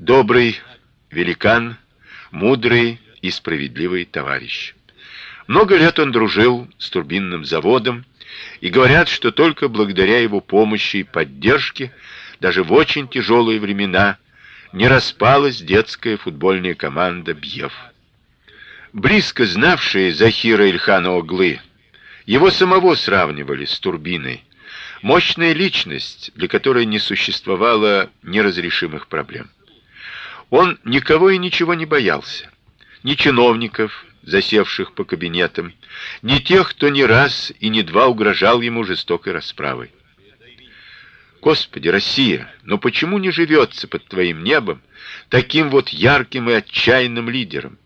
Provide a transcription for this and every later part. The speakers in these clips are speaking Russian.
добрый великан, мудрый и справедливый товарищ. Много лет он дружил с турбинным заводом, и говорят, что только благодаря его помощи и поддержке даже в очень тяжелые времена не распалась детская футбольная команда Бьев. Близко знавшие Захира Ильхана Оглы, его самого сравнивали с турбиной. Мощная личность, для которой не существовало неразрешимых проблем. Он никого и ничего не боялся. Ни чиновников, засевших по кабинетам, ни тех, кто не раз и не два угрожал ему жестокой расправой. Господи, Россия, но почему не живется под твоим небом таким вот ярким и отчаянным лидером?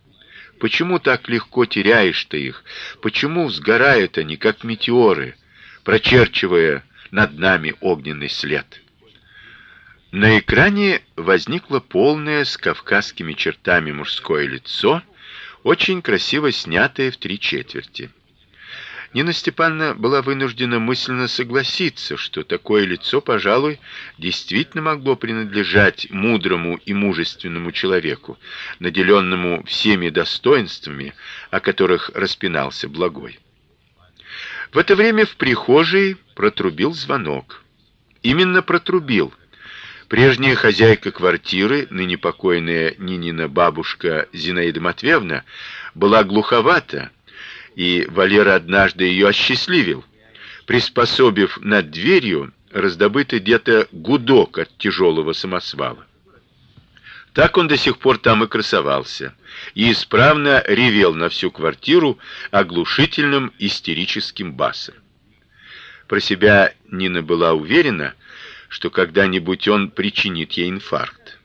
Почему так легко теряешь ты их? Почему сгорают они как метеоры, прочерчивая над нами огненный след? На экране возникло полное с кавказскими чертами мужское лицо, очень красиво снятое в три четверти. Нина Степановна была вынуждена мысленно согласиться, что такое лицо, пожалуй, действительно могло принадлежать мудрому и мужественному человеку, наделенному всеми достоинствами, о которых распинался благой. В это время в прихожей протрубил звонок. Именно протрубил. Прежняя хозяйка квартиры, ныне покойная Нинина бабушка Зинаида Матвеевна, была глуховата и Валера однажды ее осчастливил, приспособив над дверью раздобытый где-то гудок от тяжелого самосвала. Так он до сих пор там и красовался, и исправно ревел на всю квартиру оглушительным истерическим басом. Про себя Нина была уверена, что когда-нибудь он причинит ей инфаркт.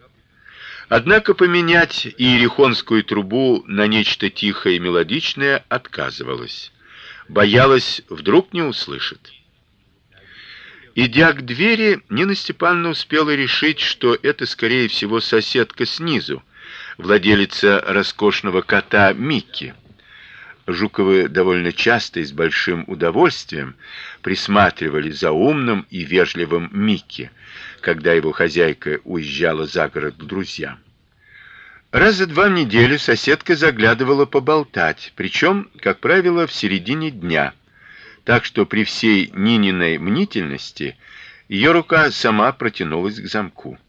Однако поменять иерихонскую трубу на нечто тихое и мелодичное отказывалась. Боялась, вдруг не услышит. Идя к двери, Нина Степановна успела решить, что это скорее всего соседка снизу, владелица роскошного кота Микки. Жуковы довольно часто и с большим удовольствием присматривали за умным и вежливым Микки, когда его хозяйка уезжала за город к друзьям. Раз за два в неделю соседка заглядывала поболтать, причем, как правило, в середине дня. Так что при всей Нининой мнительности ее рука сама протянулась к замку.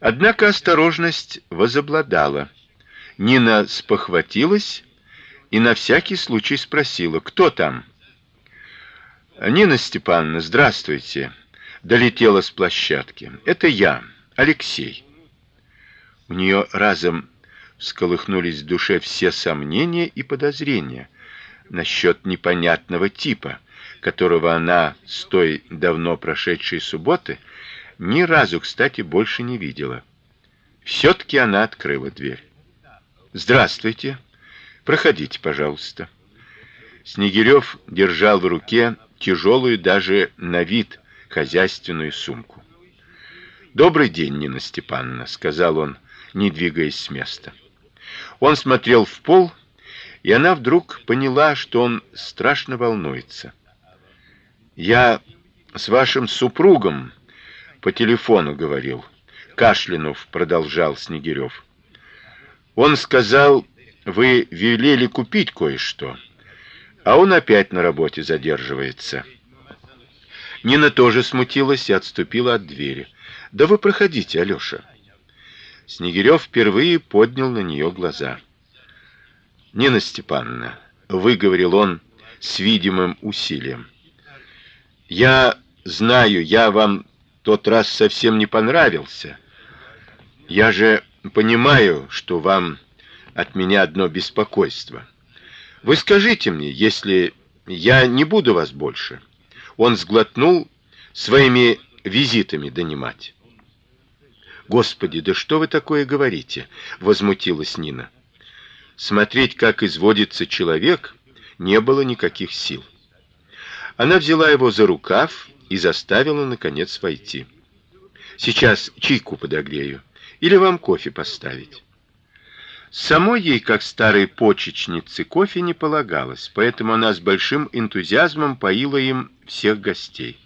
Однако осторожность возобладала. Нина спохватилась и на всякий случай спросила: "Кто там?" "Нина Степановна, здравствуйте", долетела с площадки. "Это я, Алексей". У нее разом всколыхнулись в душе все сомнения и подозрения насчет непонятного типа, которого она с той давно прошедшей субботы ни разу, кстати, больше не видела. все таки она открыла дверь. Здравствуйте. Проходите, пожалуйста. Снегирев держал в руке тяжелую даже на вид хозяйственную сумку. Добрый день, Нина Степановна, сказал он, не двигаясь с места. Он смотрел в пол, и она вдруг поняла, что он страшно волнуется. Я с вашим супругом по телефону говорил, кашлянув продолжал Снегирев. Он сказал, вы велели купить кое-что, а он опять на работе задерживается. Нина тоже смутилась и отступила от двери. Да вы проходите, Алёша. Снегирев впервые поднял на нее глаза. Нина Степановна, выговорил он с видимым усилием. Я знаю, я вам тот раз совсем не понравился. Я же понимаю, что вам от меня одно беспокойство. Вы скажите мне, если я не буду вас больше. Он сглотнул своими визитами донимать. Господи, да что вы такое говорите? возмутилась Нина. Смотреть, как изводится человек, не было никаких сил. Она взяла его за рукав и заставила наконец войти. Сейчас чайку подогрею или вам кофе поставить. Самой ей, как старой почечнице, кофе не полагалось, поэтому она с большим энтузиазмом поила им всех гостей.